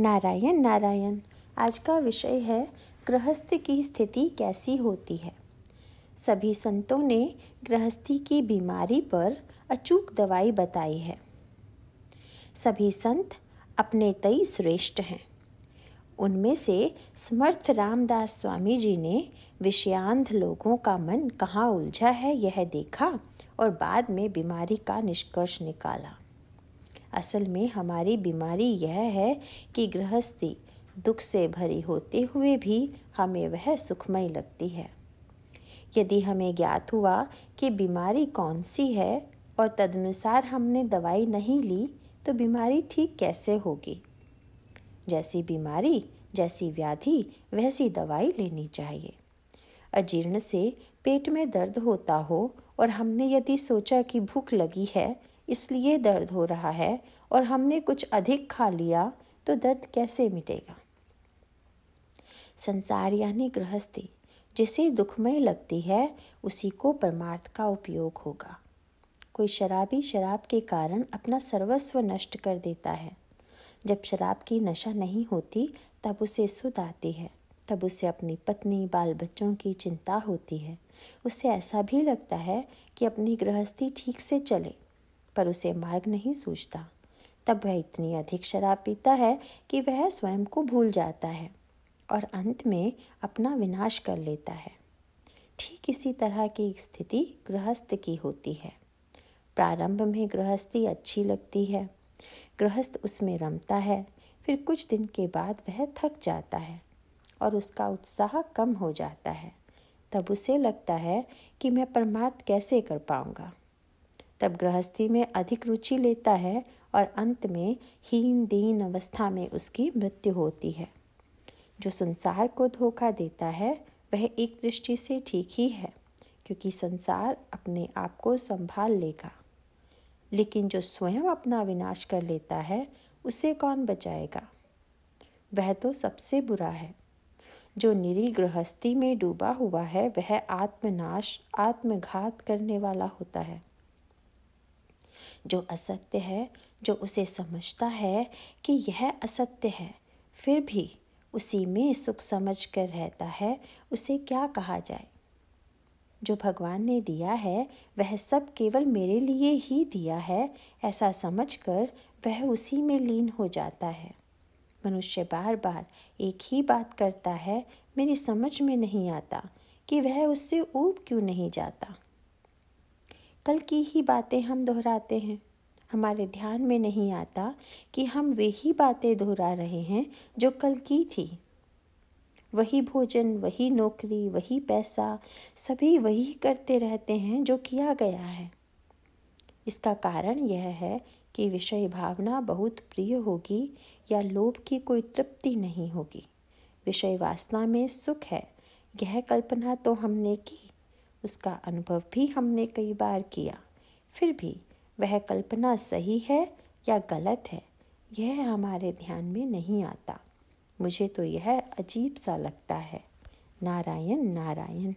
नारायण नारायण, आज का विषय है गृहस्थ की स्थिति कैसी होती है। सभी संतों ने गृहस्थी की बीमारी पर अचूक दवाई बताई है। सभी संत अपने तई श्रेष्ठ हैं। उनमें से समर्थ रामदास स्वामी जी ने विषयांध लोगों का मन कहाँ उलझा है यह देखा और बाद में बीमारी का निष्कर्ष निकाला। असल में हमारी बीमारी यह है कि गृहस्थी दुख से भरी होते हुए भी हमें वह सुखमय लगती है। यदि हमें ज्ञात हुआ कि बीमारी कौन सी है और तदनुसार हमने दवाई नहीं ली तो बीमारी ठीक कैसे होगी? जैसी बीमारी, जैसी व्याधि, वैसी दवाई लेनी चाहिए। अजीर्ण से पेट में दर्द होता हो और हमने यदि सोचा कि भूख लगी है इसलिए दर्द हो रहा है और हमने कुछ अधिक खा लिया तो दर्द कैसे मिटेगा? संसार यानी गृहस्थी, जिसे दुखमय लगती है, उसी को परमार्थ का उपयोग होगा। कोई शराबी शराब के कारण अपना सर्वस्व नष्ट कर देता है। जब शराब की नशा नहीं होती, तब उसे सुध आती है। तब उसे अपनी पत्नी बाल बच्चों की चिंता होती है। उसे ऐसा भी लगता है कि अपनी गृहस्थी ठीक से चले। पर उसे मार्ग नहीं सूझता। तब वह इतनी अधिक शराब पीता है कि वह स्वयं को भूल जाता है और अंत में अपना विनाश कर लेता है। ठीक इसी तरह की स्थिति गृहस्थ की होती है। प्रारंभ में गृहस्थी अच्छी लगती है। गृहस्थ उसमें रमता है, फिर कुछ दिन के बाद वह थक जाता है और उसका उत्साह कम हो जाता है। तब उसे लगता है कि मैं परमार्थ कैसे कर पाऊँगा। तब गृहस्थी में अधिक रुचि लेता है और अंत में हीन दीन अवस्था में उसकी मृत्यु होती है। जो संसार को धोखा देता है, वह एक दृष्टि से ठीक ही है, क्योंकि संसार अपने आप को संभाल लेगा। लेकिन जो स्वयं अपना विनाश कर लेता है, उसे कौन बचाएगा? वह तो सबसे बुरा है। जो निरी गृहस्थी में डूबा हुआ है, वह आत्मनाश, आत्मघात करने वाला होता है। जो असत्य है, जो उसे समझता है कि यह असत्य है, फिर भी उसी में सुख समझ कर रहता है, उसे क्या कहा जाए? जो भगवान ने दिया है, वह सब केवल मेरे लिए ही दिया है, ऐसा समझकर वह उसी में लीन हो जाता है। मनुष्य बार बार एक ही बात करता है, मेरी समझ में नहीं आता कि वह उससे ऊब क्यों नहीं जाता। कल की ही बातें हम दोहराते हैं। हमारे ध्यान में नहीं आता कि हम वे ही बातें दोहरा रहे हैं जो कल की थी। वही भोजन, वही नौकरी, वही पैसा, सभी वही करते रहते हैं जो किया गया है। इसका कारण यह है कि विषय भावना बहुत प्रिय होगी या लोभ की कोई तृप्ति नहीं होगी। विषय वासना में सुख है, यह कल्पना तो हमने की। उसका अनुभव भी हमने कई बार किया। फिर भी वह कल्पना सही है या गलत है, यह हमारे ध्यान में नहीं आता। मुझे तो यह अजीब सा लगता है। नारायण नारायण।